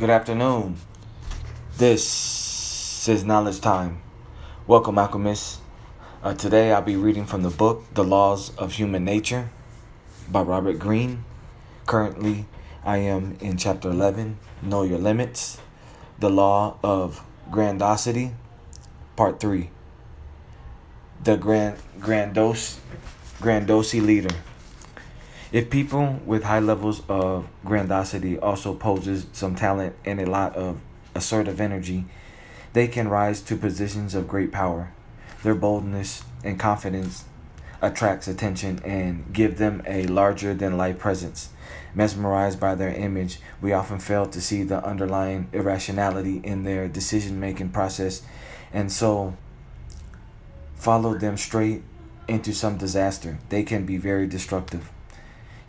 Good afternoon. This is Knowledge Time. Welcome, alchemists. Uh, today I'll be reading from the book The Laws of Human Nature by Robert Greene. Currently, I am in chapter 11 Know Your Limits, The Law of Grandiosity, Part 3. The Grand Grandos Grandosi Leader. If people with high levels of grandiosity also poses some talent and a lot of assertive energy, they can rise to positions of great power. Their boldness and confidence attracts attention and give them a larger than life presence. Mesmerized by their image, we often fail to see the underlying irrationality in their decision making process and so follow them straight into some disaster. They can be very destructive.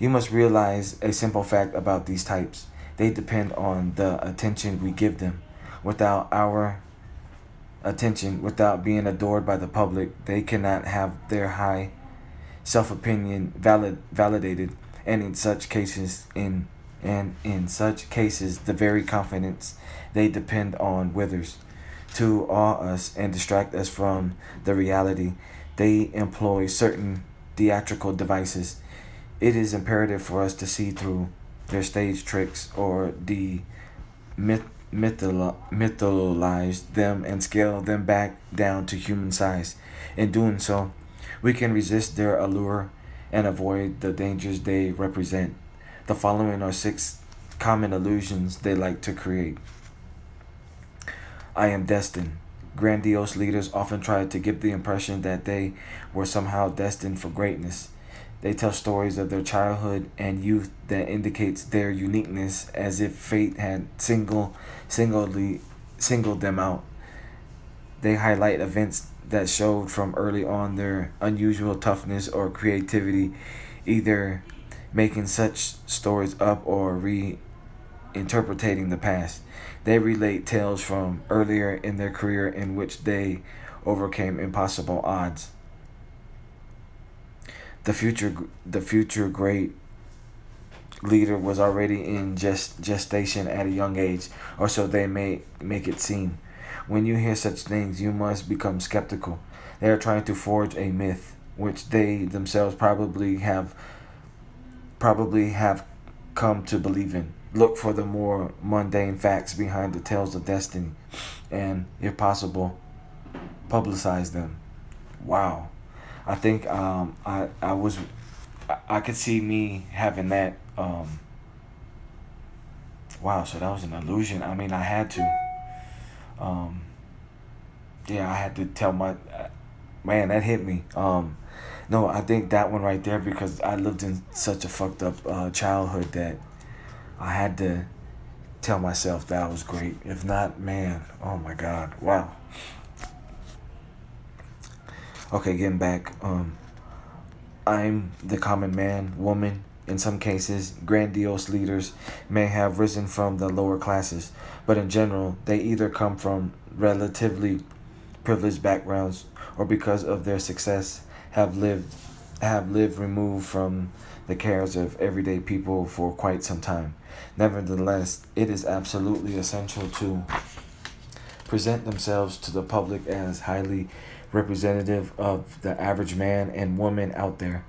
You must realize a simple fact about these types. They depend on the attention we give them. Without our attention, without being adored by the public, they cannot have their high self-opinion valid validated and in such cases in and in such cases the very confidence they depend on withers to awe us and distract us from the reality they employ certain theatrical devices it is imperative for us to see through their stage tricks or the myth, mytholo- mythologize them and scale them back down to human size. In doing so, we can resist their allure and avoid the dangers they represent. The following are six common illusions they like to create. I am destined. Grandiose leaders often try to give the impression that they were somehow destined for greatness. They tell stories of their childhood and youth that indicates their uniqueness as if fate had single singly singled them out. They highlight events that showed from early on their unusual toughness or creativity, either making such stories up or reinterpreting the past. They relate tales from earlier in their career in which they overcame impossible odds the future the future great leader was already in gest, gestation at a young age, or so they may make it seem. When you hear such things, you must become skeptical. They are trying to forge a myth, which they themselves probably have probably have come to believe in. Look for the more mundane facts behind the tales of destiny, and, if possible, publicize them. Wow. I think um, I I was I, could see me having that. Um, wow, so that was an illusion. I mean, I had to. Um, yeah, I had to tell my man that hit me. Um, no, I think that one right there because I lived in such a fucked up uh, childhood that I had to tell myself that I was great. If not, man, oh my god, wow. Okay, getting back. Um, I'm the common man, woman. In some cases, grandiose leaders may have risen from the lower classes, but in general, they either come from relatively privileged backgrounds or because of their success have lived have lived removed from the cares of everyday people for quite some time. Nevertheless, it is absolutely essential to present themselves to the public as highly representative of the average man and woman out there.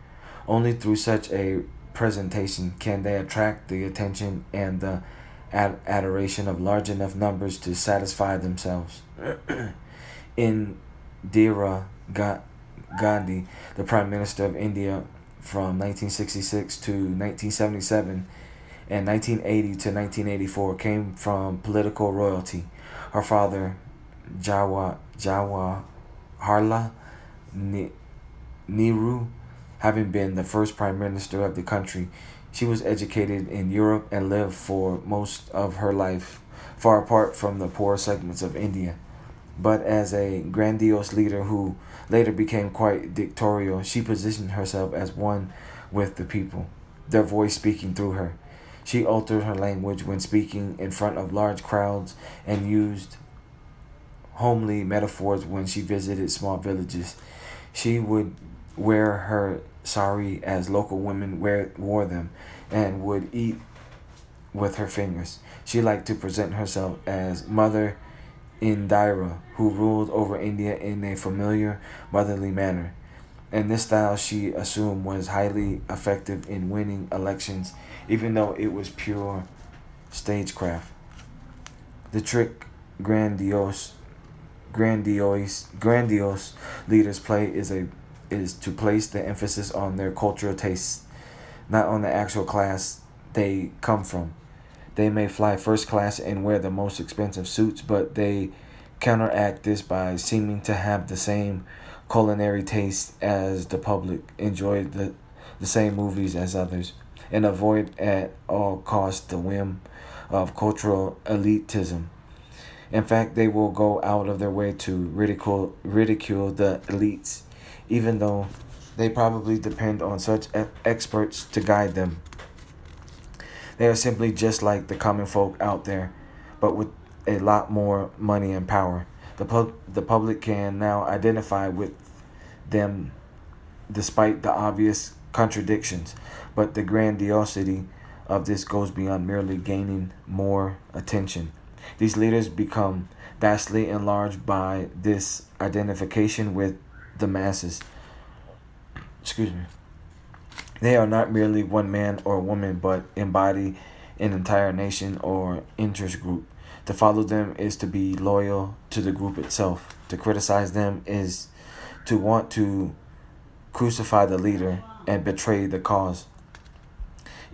Only through such a presentation can they attract the attention and the ad- adoration of large enough numbers to satisfy themselves. In Indira Gandhi, the Prime Minister of India from 1966 to 1977 and 1980 to 1984, came from political royalty. Her father, Jawa, Jawa Harla Nehru, having been the first prime minister of the country. She was educated in Europe and lived for most of her life far apart from the poor segments of India. But as a grandiose leader who later became quite dictatorial, she positioned herself as one with the people, their voice speaking through her. She altered her language when speaking in front of large crowds and used homely metaphors when she visited small villages. She would wear her sari as local women wear, wore them and would eat with her fingers. She liked to present herself as Mother Indira, who ruled over India in a familiar motherly manner. And this style she assumed was highly effective in winning elections, even though it was pure stagecraft. The trick grandiose grandiose grandiose leaders play is a is to place the emphasis on their cultural tastes, not on the actual class they come from. They may fly first class and wear the most expensive suits, but they counteract this by seeming to have the same culinary taste as the public, enjoy the, the same movies as others, and avoid at all costs the whim of cultural elitism. In fact, they will go out of their way to ridicule ridicule the elites, even though they probably depend on such experts to guide them. They are simply just like the common folk out there, but with a lot more money and power. The, pub- the public can now identify with them despite the obvious contradictions, but the grandiosity of this goes beyond merely gaining more attention. These leaders become vastly enlarged by this identification with the masses. Excuse me. They are not merely one man or woman, but embody an entire nation or interest group. To follow them is to be loyal to the group itself. To criticize them is to want to crucify the leader and betray the cause.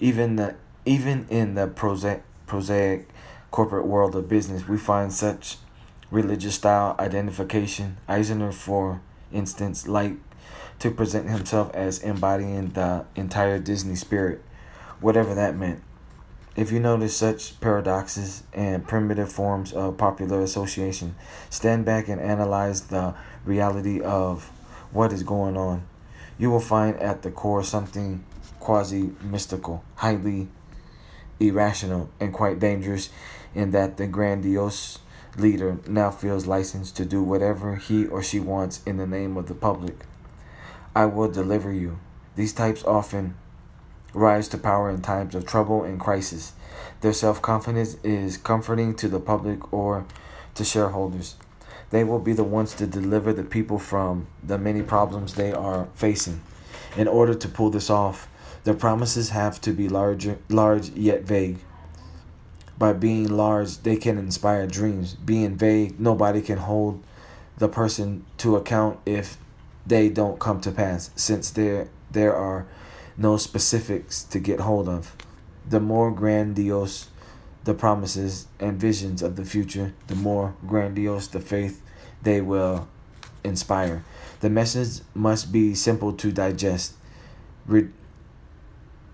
Even the even in the prosaic, prosaic corporate world of business, we find such religious style identification. Eisner, for instance, like to present himself as embodying the entire Disney spirit, whatever that meant. If you notice such paradoxes and primitive forms of popular association, stand back and analyze the reality of what is going on. You will find at the core something quasi mystical, highly irrational, and quite dangerous in that the grandiose leader now feels licensed to do whatever he or she wants in the name of the public. I will deliver you. These types often rise to power in times of trouble and crisis. Their self confidence is comforting to the public or to shareholders. They will be the ones to deliver the people from the many problems they are facing. In order to pull this off, their promises have to be larger, large yet vague. By being large, they can inspire dreams. Being vague, nobody can hold the person to account if they don't come to pass, since there there are no specifics to get hold of. The more grandiose the promises and visions of the future, the more grandiose the faith they will inspire. The message must be simple to digest, re-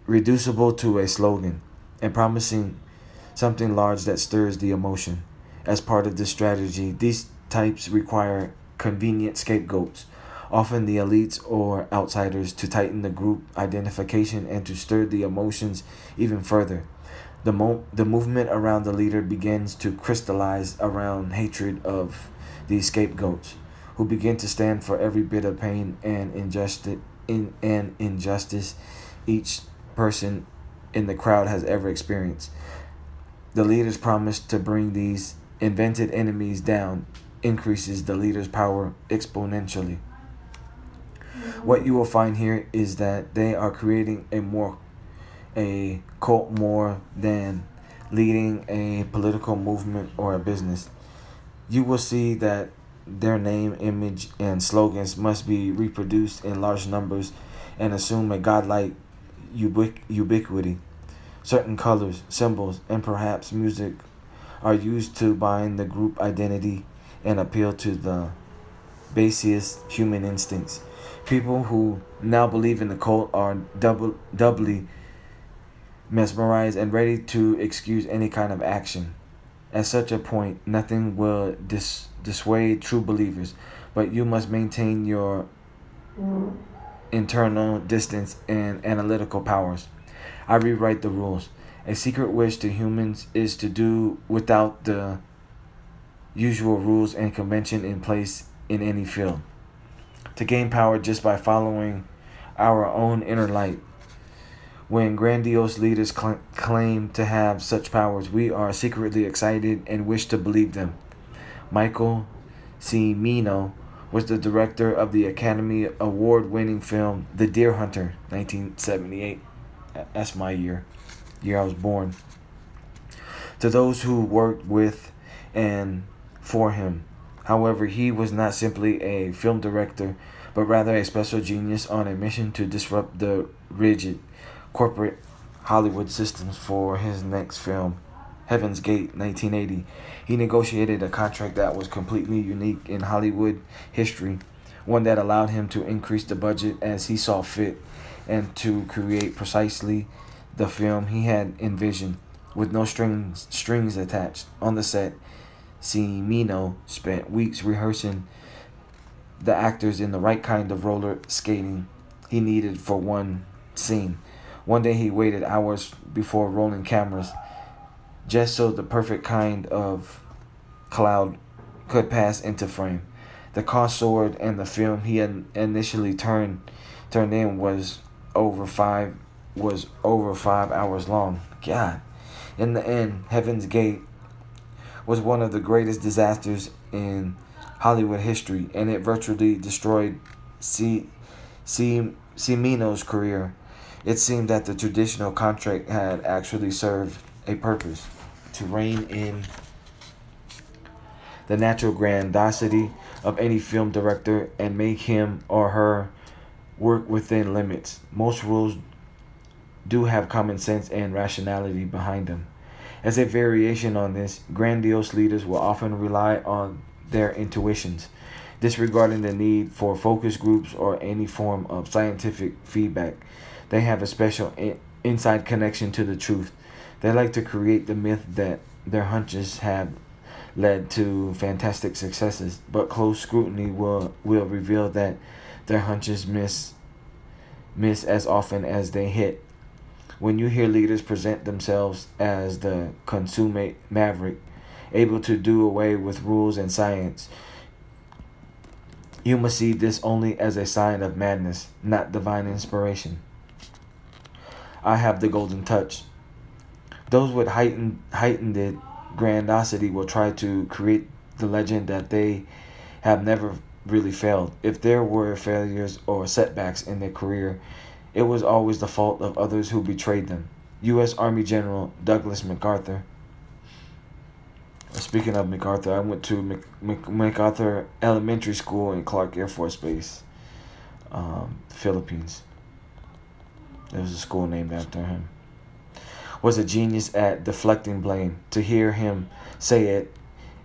reducible to a slogan, and promising something large that stirs the emotion. As part of this strategy, these types require convenient scapegoats often the elites or outsiders, to tighten the group identification and to stir the emotions even further. The, mo- the movement around the leader begins to crystallize around hatred of these scapegoats, who begin to stand for every bit of pain and injustice, in, and injustice each person in the crowd has ever experienced. The leaders promise to bring these invented enemies down increases the leader's power exponentially what you will find here is that they are creating a more a cult more than leading a political movement or a business. You will see that their name, image, and slogans must be reproduced in large numbers and assume a godlike ubiqu- ubiquity. Certain colors, symbols, and perhaps music are used to bind the group identity and appeal to the basest human instincts. People who now believe in the cult are double, doubly mesmerized and ready to excuse any kind of action. At such a point, nothing will dis- dissuade true believers, but you must maintain your internal distance and analytical powers. I rewrite the rules. A secret wish to humans is to do without the usual rules and convention in place in any field to gain power just by following our own inner light. When grandiose leaders cl- claim to have such powers, we are secretly excited and wish to believe them. Michael Cimino was the director of the Academy Award winning film The Deer Hunter, 1978. That's my year, year I was born. To those who worked with and for him, however, he was not simply a film director, but rather a special genius on a mission to disrupt the rigid corporate Hollywood systems for his next film, Heaven's Gate 1980. He negotiated a contract that was completely unique in Hollywood history, one that allowed him to increase the budget as he saw fit and to create precisely the film he had envisioned with no strings strings attached. On the set, Cimino spent weeks rehearsing the actors in the right kind of roller skating he needed for one scene. One day he waited hours before rolling cameras just so the perfect kind of cloud could pass into frame. The cost soared and the film he initially turned turned in was over five was over five hours long. God. In the end, Heaven's Gate was one of the greatest disasters in Hollywood history, and it virtually destroyed C. C. Cimino's career. It seemed that the traditional contract had actually served a purpose to rein in the natural grandiosity of any film director and make him or her work within limits. Most rules do have common sense and rationality behind them. As a variation on this, grandiose leaders will often rely on their intuitions, disregarding the need for focus groups or any form of scientific feedback. They have a special in- inside connection to the truth. They like to create the myth that their hunches have led to fantastic successes, but close scrutiny will, will reveal that their hunches miss miss as often as they hit. When you hear leaders present themselves as the consummate maverick, able to do away with rules and science, you must see this only as a sign of madness, not divine inspiration. I have the golden touch. Those with heightened heightened grandiosity will try to create the legend that they have never really failed. If there were failures or setbacks in their career, it was always the fault of others who betrayed them. U.S. Army General Douglas MacArthur. Speaking of MacArthur, I went to Mac- Mac- MacArthur Elementary School in Clark Air Force Base, um, Philippines. There was a school named after him. Was a genius at deflecting blame. To hear him say it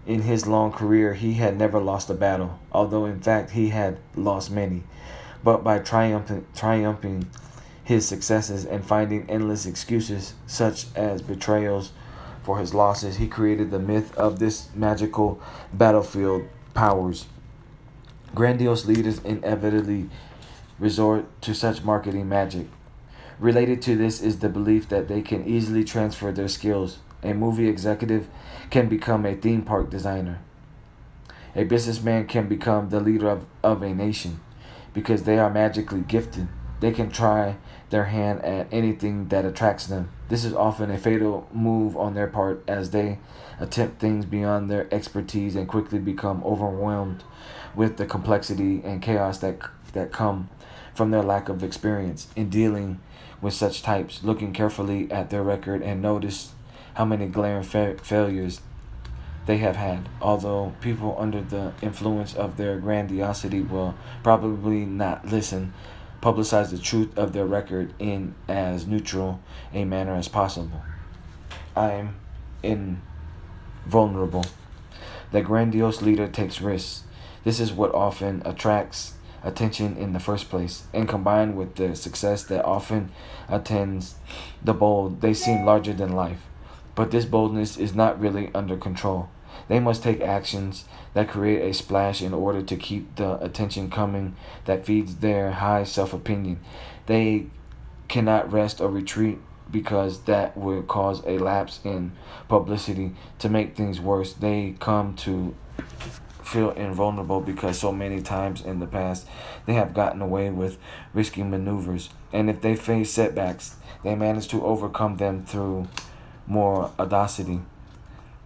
in his long career, he had never lost a battle, although in fact he had lost many. But by triumphing, triumphing his successes and finding endless excuses, such as betrayals for his losses, he created the myth of this magical battlefield powers. Grandiose leaders inevitably resort to such marketing magic. Related to this is the belief that they can easily transfer their skills. A movie executive can become a theme park designer. A businessman can become the leader of, of a nation because they are magically gifted. They can try their hand at anything that attracts them. This is often a fatal move on their part as they attempt things beyond their expertise and quickly become overwhelmed with the complexity and chaos that that come from their lack of experience in dealing with such types, looking carefully at their record and notice how many glaring fa- failures they have had. Although people under the influence of their grandiosity will probably not listen, publicize the truth of their record in as neutral a manner as possible. I am invulnerable. The grandiose leader takes risks. This is what often attracts attention in the first place, and combined with the success that often attends the bold, they seem larger than life. But this boldness is not really under control. They must take actions that create a splash in order to keep the attention coming that feeds their high self opinion. They cannot rest or retreat because that would cause a lapse in publicity to make things worse. They come to feel invulnerable because so many times in the past they have gotten away with risky maneuvers. And if they face setbacks, they manage to overcome them through more audacity.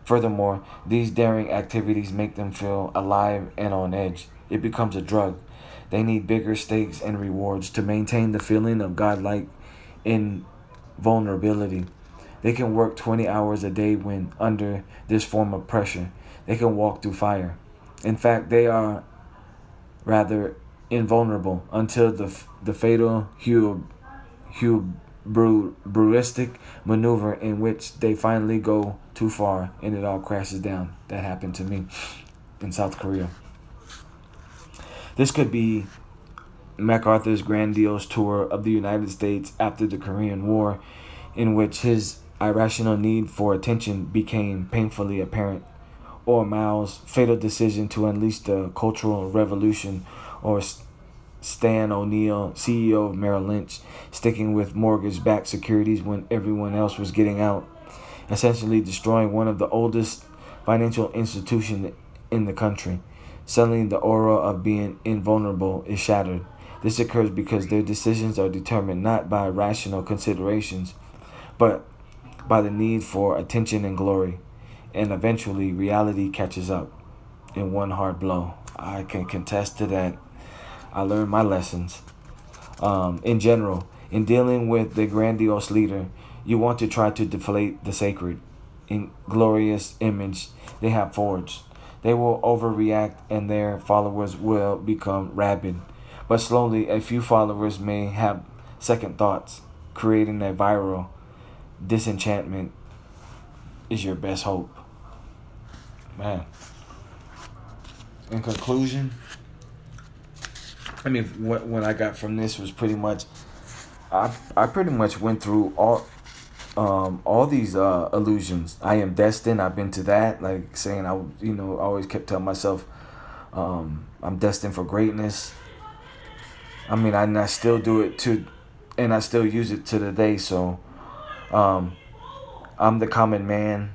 Furthermore, these daring activities make them feel alive and on edge. It becomes a drug. They need bigger stakes and rewards to maintain the feeling of godlike invulnerability. They can work 20 hours a day when under this form of pressure. They can walk through fire. In fact, they are rather invulnerable until the, the fatal hue, hue hubristic maneuver in which they finally go too far and it all crashes down. That happened to me in South Korea. This could be MacArthur's grandiose tour of the United States after the Korean War, in which his irrational need for attention became painfully apparent, or Mao's fatal decision to unleash the Cultural Revolution, or Stan O'Neill, CEO of Merrill Lynch, sticking with mortgage backed securities when everyone else was getting out, essentially destroying one of the oldest financial institutions in the country. Suddenly, the aura of being invulnerable is shattered. This occurs because their decisions are determined not by rational considerations, but by the need for attention and glory. And eventually, reality catches up in one hard blow. I can contest to that. I learned my lessons. Um, in general, in dealing with the grandiose leader, you want to try to deflate the sacred, in glorious image they have forged. They will overreact and their followers will become rabid. But slowly, a few followers may have second thoughts, creating a viral disenchantment is your best hope. Man. In conclusion, I mean, what what I got from this was pretty much, I I pretty much went through all, um, all these uh illusions. I am destined. I've been to that. Like saying I, you know, I always kept telling myself, um, I'm destined for greatness. I mean, I, I still do it to, and I still use it to the day. So, um, I'm the common man,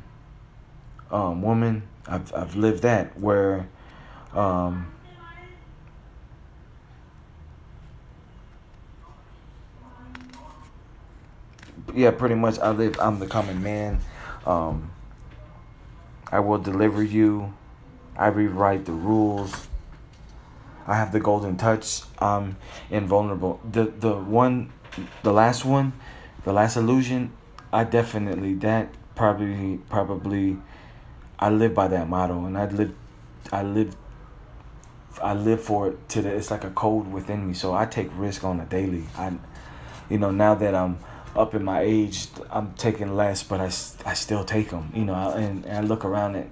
um, woman. I've I've lived that where, um yeah, pretty much I live I'm the common man. Um I will deliver you. I rewrite the rules. I have the golden touch. I'm invulnerable. The the one the last one, the last illusion, I definitely that probably probably I live by that motto and I live I live I live for it to the it's like a code within me. So I take risk on a daily. I you know, now that I'm up in my age, I'm taking less, but I, I still take them, you know, and, and I look around at,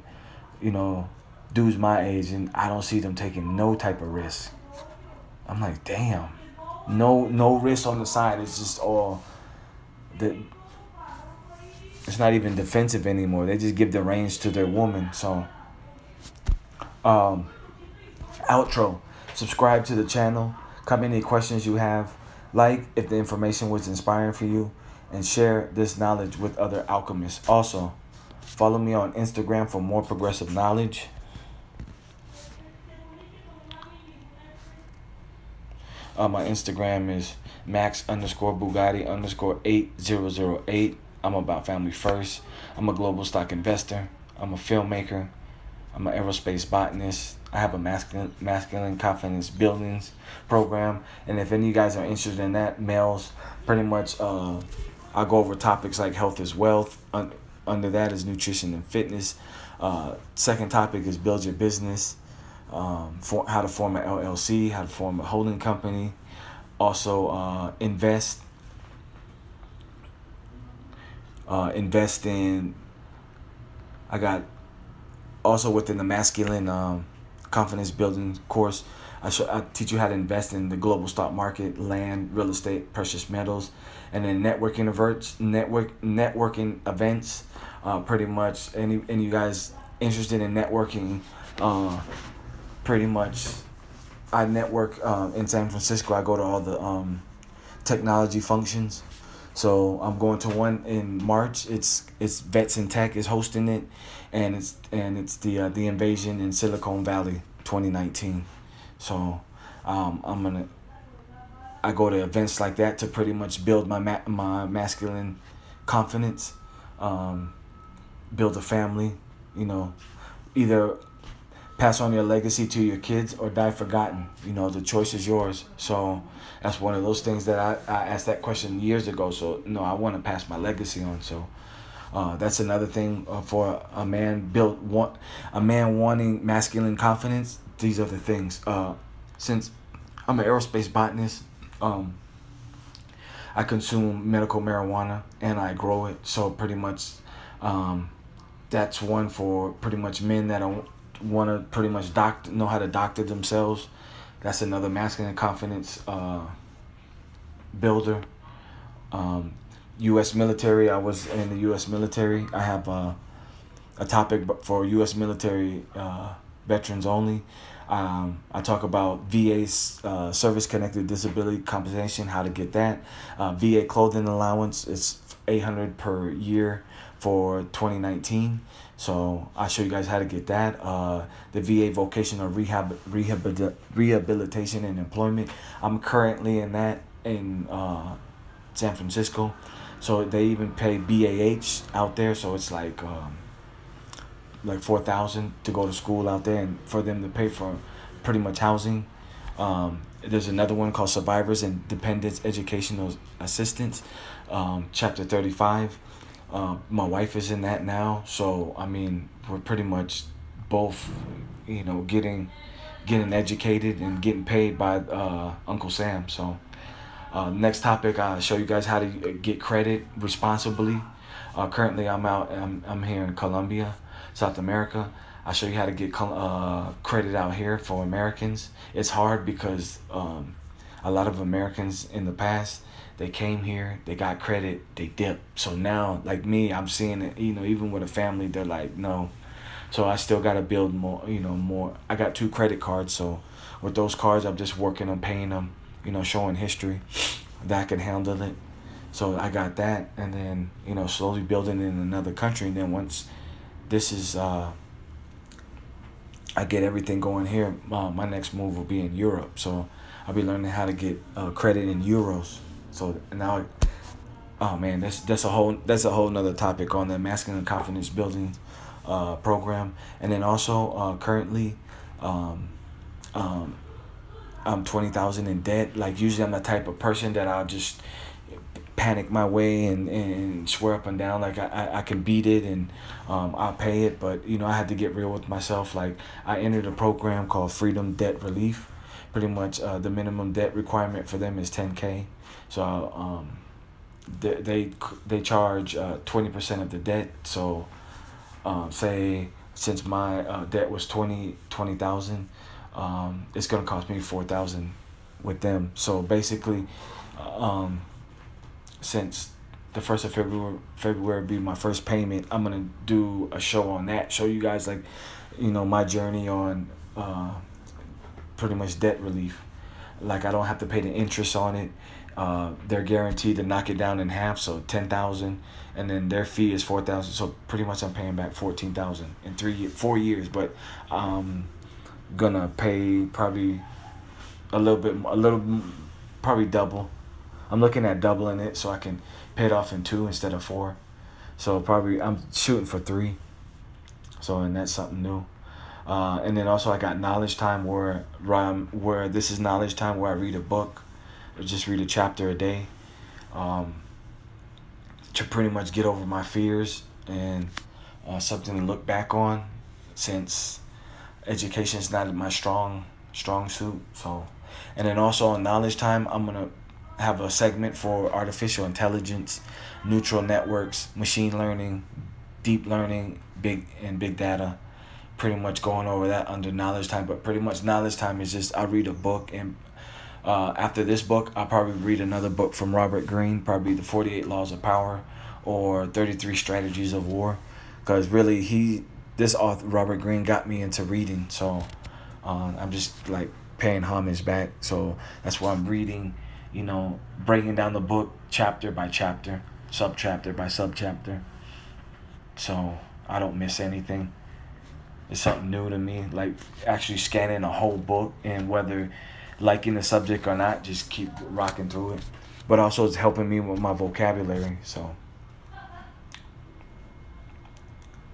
you know, dudes my age and I don't see them taking no type of risk. I'm like, damn, no, no risk on the side. It's just all the, it's not even defensive anymore. They just give the reins to their woman. So, um, outro, subscribe to the channel, comment any questions you have like if the information was inspiring for you, and share this knowledge with other alchemists. Also, follow me on Instagram for more progressive knowledge. Uh, my Instagram is max underscore Bugatti underscore 8008. I'm about family first. I'm a global stock investor. I'm a filmmaker. I'm an aerospace botanist. I have a masculine masculine confidence buildings program, and if any of you guys are interested in that, males, pretty much, uh, I go over topics like health is wealth. Un- under that is nutrition and fitness. Uh, second topic is build your business. Um, for how to form an LLC, how to form a holding company. Also, uh, invest. Uh, invest in. I got also within the masculine um, confidence building course. I, show, I teach you how to invest in the global stock market, land, real estate, precious metals, and then networking events. Network networking events. Uh, pretty much any any you guys interested in networking, uh, pretty much. I network um, in San Francisco. I go to all the um, technology functions. So I'm going to one in March. It's it's Vets and Tech is hosting it, and it's and it's the uh, the invasion in Silicon Valley 2019. So um, I'm gonna I go to events like that to pretty much build my ma- my masculine confidence, um, build a family. You know, either pass on your legacy to your kids or die forgotten. You know, the choice is yours. So that's one of those things that I, I asked that question years ago. So no, I want to pass my legacy on. So uh, that's another thing uh, for a man built want a man wanting masculine confidence. These are the things. Uh, since I'm an aerospace botanist, um, I consume medical marijuana and I grow it. So pretty much, um, that's one for pretty much men that don't want to pretty much doctor know how to doctor themselves. That's another masculine confidence uh, builder. Um, U.S. military. I was in the U.S. military. I have uh, a topic for U.S. military uh, veterans only. Um, I talk about VA uh, service connected disability compensation, how to get that. Uh, VA clothing allowance is 800 per year for 2019. So I'll show you guys how to get that. Uh, the VA vocational rehab, rehab rehabilitation and employment. I'm currently in that in uh, San Francisco. So they even pay BAH out there. So it's like um, like four thousand to go to school out there, and for them to pay for pretty much housing. Um, there's another one called Survivors and Dependents Educational Assistance, um, chapter thirty five. Uh, my wife is in that now, so I mean we're pretty much both, you know, getting getting educated and getting paid by uh, Uncle Sam. So uh, next topic, I'll show you guys how to get credit responsibly. Uh, currently, I'm out. I'm, I'm here in Colombia. South America. I'll show you how to get uh, credit out here for Americans. It's hard because um, a lot of Americans in the past, they came here, they got credit, they dipped. So now, like me, I'm seeing it, you know, even with a family, they're like, no. So I still got to build more, you know, more. I got two credit cards. So with those cards, I'm just working on paying them, you know, showing history that I can handle it. So I got that. And then, you know, slowly building in another country. And then once this is uh, I get everything going here. Uh, my next move will be in Europe, so I'll be learning how to get uh, credit in euros. So now, oh man, that's that's a whole that's a whole nother topic on the masculine confidence building uh, program, and then also uh, currently, um, um, I'm twenty thousand in debt. Like usually, I'm the type of person that I'll just panic my way and, and swear up and down. Like I, I, I can beat it and um, I'll pay it. But you know I had to get real with myself. Like I entered a program called Freedom Debt Relief pretty much uh, the minimum debt requirement for them is 10k so um, they, they they charge uh, 20% of the debt so um, say since my uh, debt was 20 20000 um, it's gonna cost me 4000 with them so basically um, since the first of February February be my first payment. I'm gonna do a show on that. Show you guys like, you know, my journey on uh, pretty much debt relief. Like I don't have to pay the interest on it. Uh, they're guaranteed to knock it down in half, so ten thousand, and then their fee is four thousand. So pretty much I'm paying back fourteen thousand in three four years. But I'm gonna pay probably a little bit a little probably double I'm looking at doubling it so I can pay it off in two instead of four. So probably I'm shooting for three. So and that's something new. Uh, and then also I got knowledge time where where this is knowledge time where I read a book, or just read a chapter a day, um, to pretty much get over my fears and uh, something to look back on, since education is not my strong strong suit. So, and then also on knowledge time I'm gonna have a segment for artificial intelligence, neutral networks, machine learning, deep learning, big and big data. Pretty much going over that under knowledge time, but pretty much knowledge time is just I read a book and uh, after this book, I'll probably read another book from Robert Greene, probably The 48 Laws of Power or 33 Strategies of War. Because really, he, this author, Robert Greene, got me into reading. So uh, I'm just like paying homage back. So that's why I'm reading you know, breaking down the book chapter by chapter, sub chapter by sub chapter. So I don't miss anything. It's something new to me, like actually scanning a whole book and whether liking the subject or not, just keep rocking through it. But also it's helping me with my vocabulary. So